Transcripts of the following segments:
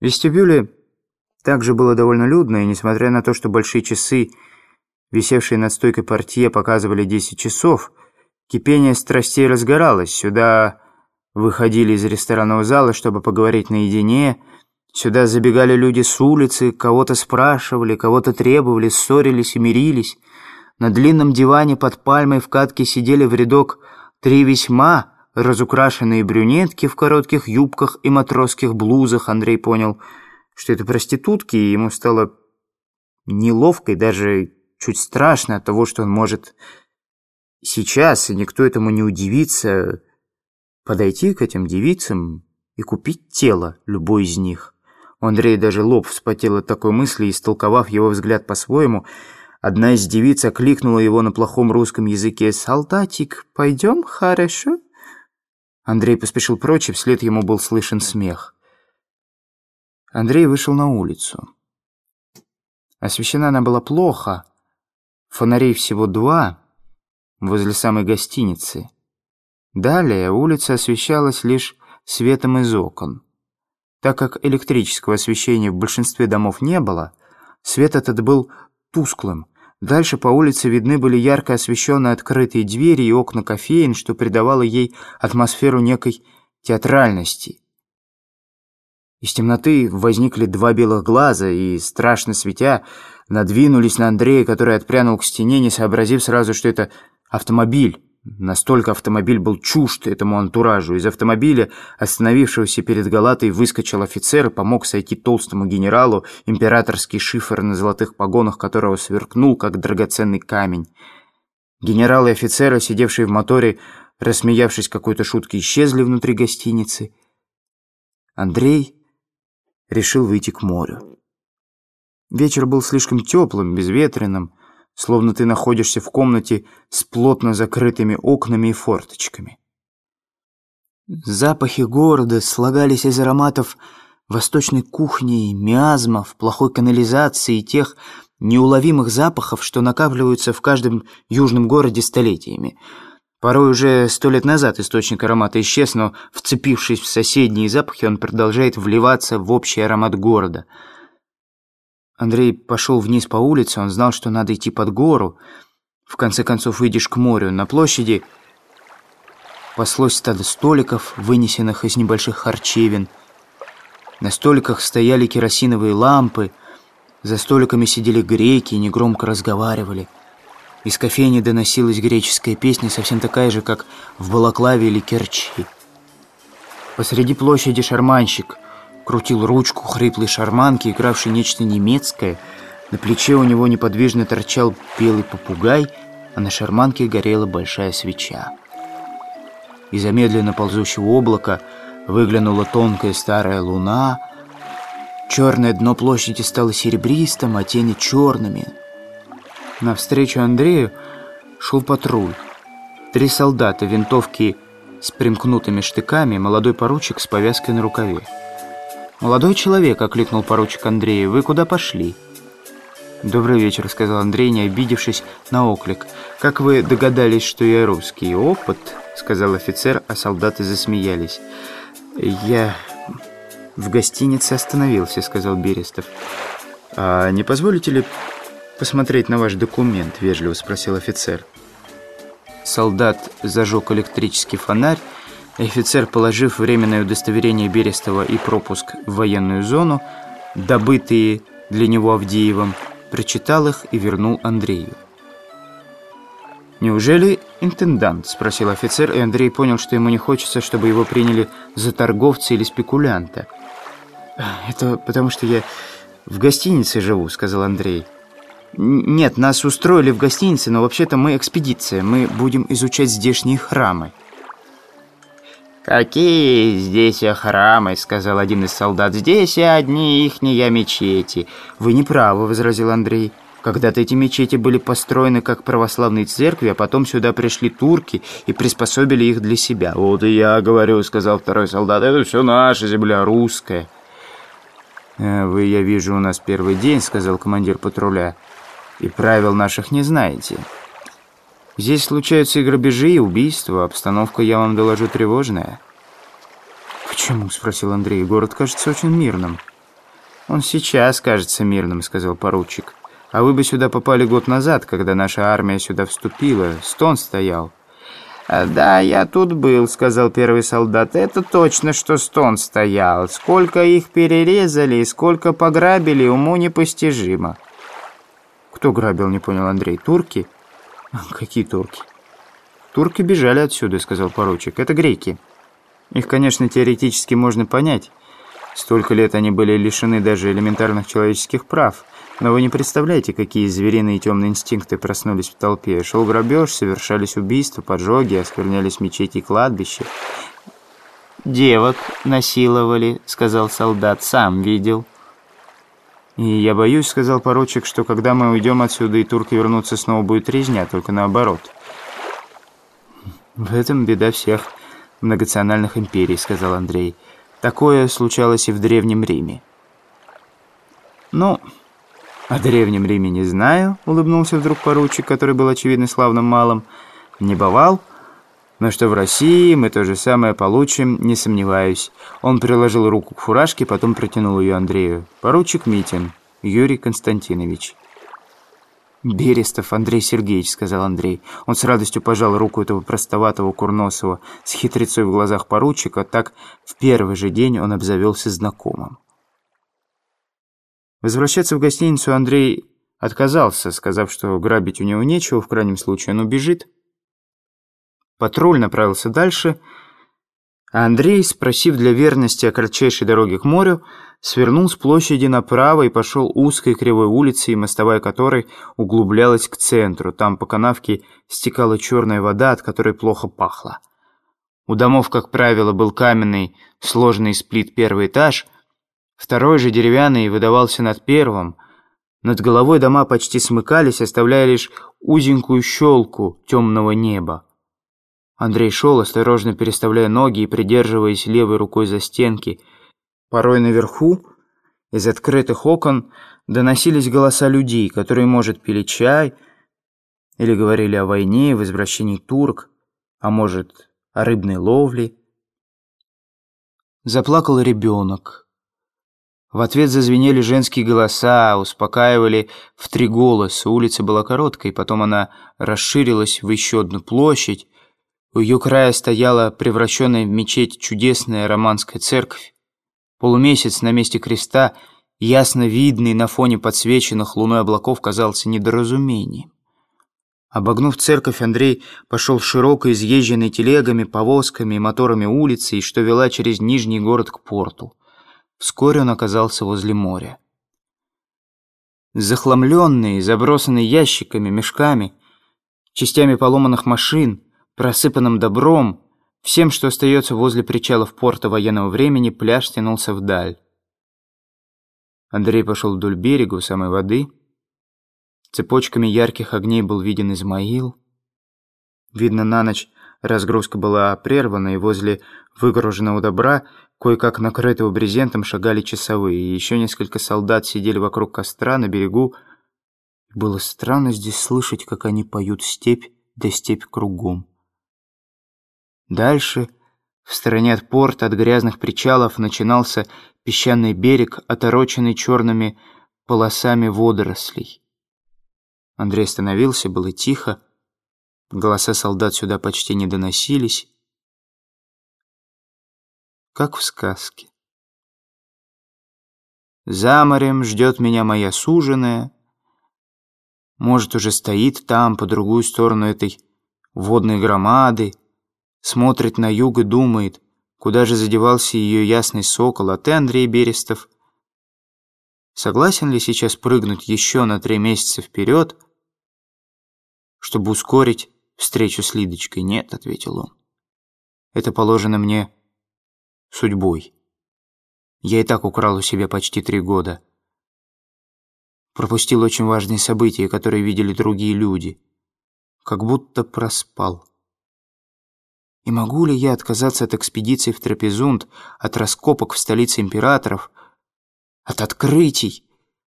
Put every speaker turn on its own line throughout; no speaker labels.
Вестибюле также было довольно людно, и несмотря на то, что большие часы, висевшие над стойкой портье, показывали 10 часов, кипение страстей разгоралось. Сюда выходили из ресторанного зала, чтобы поговорить наедине. Сюда забегали люди с улицы, кого-то спрашивали, кого-то требовали, ссорились и мирились. На длинном диване под пальмой в катке сидели в рядок три весьма разукрашенные брюнетки в коротких юбках и матросских блузах. Андрей понял, что это проститутки, и ему стало неловко и даже чуть страшно от того, что он может сейчас, и никто этому не удивится, подойти к этим девицам и купить тело любой из них. У Андрея даже лоб вспотел от такой мысли, истолковав его взгляд по-своему, одна из девиц окликнула его на плохом русском языке «Солдатик, пойдем, хорошо?» Андрей поспешил прочь, и вслед ему был слышен смех. Андрей вышел на улицу. Освещена она была плохо, фонарей всего два возле самой гостиницы. Далее улица освещалась лишь светом из окон. Так как электрического освещения в большинстве домов не было, свет этот был тусклым. Дальше по улице видны были ярко освещенные открытые двери и окна кофеин, что придавало ей атмосферу некой театральности. Из темноты возникли два белых глаза и, страшно светя, надвинулись на Андрея, который отпрянул к стене, не сообразив сразу, что это автомобиль. Настолько автомобиль был чужд этому антуражу. Из автомобиля, остановившегося перед Галатой, выскочил офицер и помог сойти толстому генералу, императорский шифр на золотых погонах которого сверкнул, как драгоценный камень. Генералы и офицеры, сидевшие в моторе, рассмеявшись какой-то шутке, исчезли внутри гостиницы. Андрей решил выйти к морю. Вечер был слишком теплым, безветренным, словно ты находишься в комнате с плотно закрытыми окнами и форточками. Запахи города слагались из ароматов восточной кухни, миазмов, плохой канализации и тех неуловимых запахов, что накапливаются в каждом южном городе столетиями. Порой уже сто лет назад источник аромата исчез, но, вцепившись в соседние запахи, он продолжает вливаться в общий аромат города – Андрей пошел вниз по улице, он знал, что надо идти под гору. В конце концов, выйдешь к морю. На площади паслось стадо столиков, вынесенных из небольших харчевин. На столиках стояли керосиновые лампы, за столиками сидели греки и негромко разговаривали. Из кофейни доносилась греческая песня, совсем такая же, как в Балаклаве или Керчи. Посреди площади шарманщик — крутил ручку хриплой шарманки, игравшей нечто немецкое. На плече у него неподвижно торчал белый попугай, а на шарманке горела большая свеча. Из замедленно ползущего облака выглянула тонкая старая луна. Черное дно площади стало серебристым, а тени черными. Навстречу Андрею шел патруль. Три солдата, винтовки с примкнутыми штыками, молодой поручик с повязкой на рукаве. «Молодой человек», — окликнул поручик Андрей, — «вы куда пошли?» «Добрый вечер», — сказал Андрей, не обидевшись на оклик. «Как вы догадались, что я русский?» «Опыт», — сказал офицер, а солдаты засмеялись. «Я в гостинице остановился», — сказал Берестов. «А не позволите ли посмотреть на ваш документ?» — вежливо спросил офицер. Солдат зажег электрический фонарь, Офицер, положив временное удостоверение Берестова и пропуск в военную зону, добытые для него Авдеевым, прочитал их и вернул Андрею. «Неужели интендант?» – спросил офицер, и Андрей понял, что ему не хочется, чтобы его приняли за торговца или спекулянта. «Это потому что я в гостинице живу», – сказал Андрей. «Нет, нас устроили в гостинице, но вообще-то мы экспедиция. Мы будем изучать здешние храмы».
«Какие здесь храмы?» — сказал один из солдат. «Здесь и одни ихние мечети».
«Вы не правы», — возразил Андрей. «Когда-то эти мечети были построены как православные церкви, а потом сюда пришли турки и приспособили их для себя».
«Вот и я говорю», — сказал второй солдат. «Это все наша земля, русская».
«Э, «Вы, я вижу, у нас первый день», — сказал командир патруля. «И правил наших не знаете». Здесь случаются и грабежи, и убийства. Обстановка, я вам доложу, тревожная». «Почему?» — спросил Андрей. «Город кажется очень мирным». «Он сейчас кажется мирным», — сказал поручик. «А вы бы сюда попали год назад, когда наша армия сюда вступила. Стон стоял».
«А, «Да, я тут был», — сказал первый солдат. «Это точно, что стон стоял. Сколько их перерезали и сколько пограбили, уму непостижимо».
«Кто грабил?» — не понял Андрей. «Турки?» «Какие турки?» «Турки бежали отсюда», — сказал поручик. «Это греки. Их, конечно, теоретически можно понять». Столько лет они были лишены даже элементарных человеческих прав. Но вы не представляете, какие звериные темные инстинкты проснулись в толпе. Шел грабеж, совершались убийства, поджоги, осквернялись мечети и кладбища.
«Девок насиловали», — сказал солдат, — «сам видел».
«И я боюсь», — сказал поручик, — «что когда мы уйдем отсюда и турки вернутся, снова будет резня, только наоборот». «В этом беда всех многонациональных империй», — сказал Андрей. Такое случалось и в Древнем Риме. «Ну, о Древнем Риме не знаю», — улыбнулся вдруг поручик, который был, очевидно, славным малым. «Не бывал, но что в России мы то же самое получим, не сомневаюсь». Он приложил руку к фуражке, потом протянул ее Андрею. «Поручик Митин, Юрий Константинович». «Берестов Андрей Сергеевич», — сказал Андрей. Он с радостью пожал руку этого простоватого курносого с хитрецой в глазах поручика, так в первый же день он обзавелся знакомым. Возвращаться в гостиницу Андрей отказался, сказав, что грабить у него нечего, в крайнем случае он убежит. Патруль направился дальше, а Андрей, спросив для верности о кратчайшей дороге к морю, свернул с площади направо и пошел узкой кривой улицей, мостовая которой углублялась к центру. Там по канавке стекала черная вода, от которой плохо пахло. У домов, как правило, был каменный, сложный сплит первый этаж, второй же деревянный выдавался над первым. Над головой дома почти смыкались, оставляя лишь узенькую щелку темного неба. Андрей шел, осторожно переставляя ноги и придерживаясь левой рукой за стенки – Порой наверху, из открытых окон, доносились голоса людей, которые, может, пили чай или говорили о войне, возвращении турок, а может, о рыбной ловле. Заплакал ребенок. В ответ зазвенели женские голоса, успокаивали в три голоса. Улица была короткой, потом она расширилась в еще одну площадь. У ее края стояла превращенная в мечеть чудесная романская церковь. Полумесяц на месте креста, ясно видный на фоне подсвеченных луной облаков, казался недоразумением. Обогнув церковь, Андрей пошел широко изъезженной телегами, повозками и моторами улицы, что вела через Нижний город к порту. Вскоре он оказался возле моря. Захламленный, забросанный ящиками, мешками, частями поломанных машин, просыпанным добром, Всем, что остается возле причалов порта военного времени, пляж тянулся вдаль. Андрей пошел вдоль берега у самой воды. Цепочками ярких огней был виден Измаил. Видно, на ночь разгрузка была прервана, и возле выгруженного добра, кое-как накрытого брезентом, шагали часовые, и еще несколько солдат сидели вокруг костра на берегу. Было странно здесь слышать, как они поют степь, да степь кругом. Дальше, в стороне от порта, от грязных причалов, начинался песчаный берег, отороченный черными полосами водорослей. Андрей остановился, было тихо. Голоса солдат сюда почти не доносились. Как в сказке. За морем ждет меня моя суженая. Может, уже стоит там, по другую сторону этой водной громады, смотрит на юг и думает, куда же задевался ее ясный сокол, а ты, Андрей Берестов, согласен ли сейчас прыгнуть еще на три месяца вперед, чтобы ускорить встречу с Лидочкой? Нет, ответил он. Это положено мне судьбой. Я и так украл у себя почти три года. Пропустил очень важные события, которые видели другие люди. Как будто проспал. И могу ли я отказаться от экспедиции в Трапезунд, от раскопок в столице императоров, от открытий,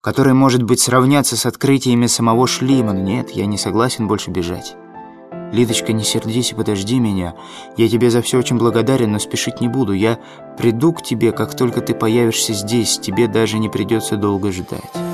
которые, может быть, сравнятся с открытиями самого Шлимана? Нет, я не согласен больше бежать. «Лидочка, не сердись и подожди меня. Я тебе за все очень благодарен, но спешить не буду. Я приду к тебе, как только ты появишься здесь. Тебе даже не придется долго ждать».